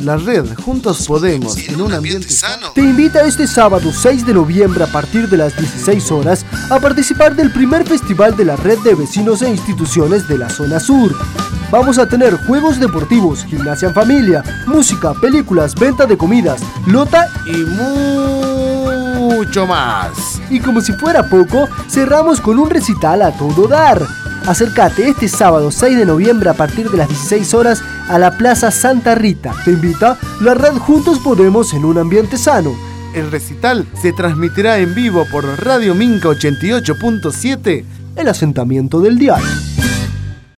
La red Juntos Podemos en un ambiente sano te invita este sábado 6 de noviembre a partir de las 16 horas a participar del primer festival de la red de vecinos e instituciones de la zona sur. Vamos a tener juegos deportivos, gimnasia en familia, música, películas, venta de comidas, lota y mucho más. Y como si fuera poco, cerramos con un recital a todo dar. Acércate este sábado 6 de noviembre a partir de las 16 horas a la Plaza Santa Rita. Te invita la red Juntos Podemos en un ambiente sano. El recital se transmitirá en vivo por Radio Minca 88.7, el asentamiento del diario.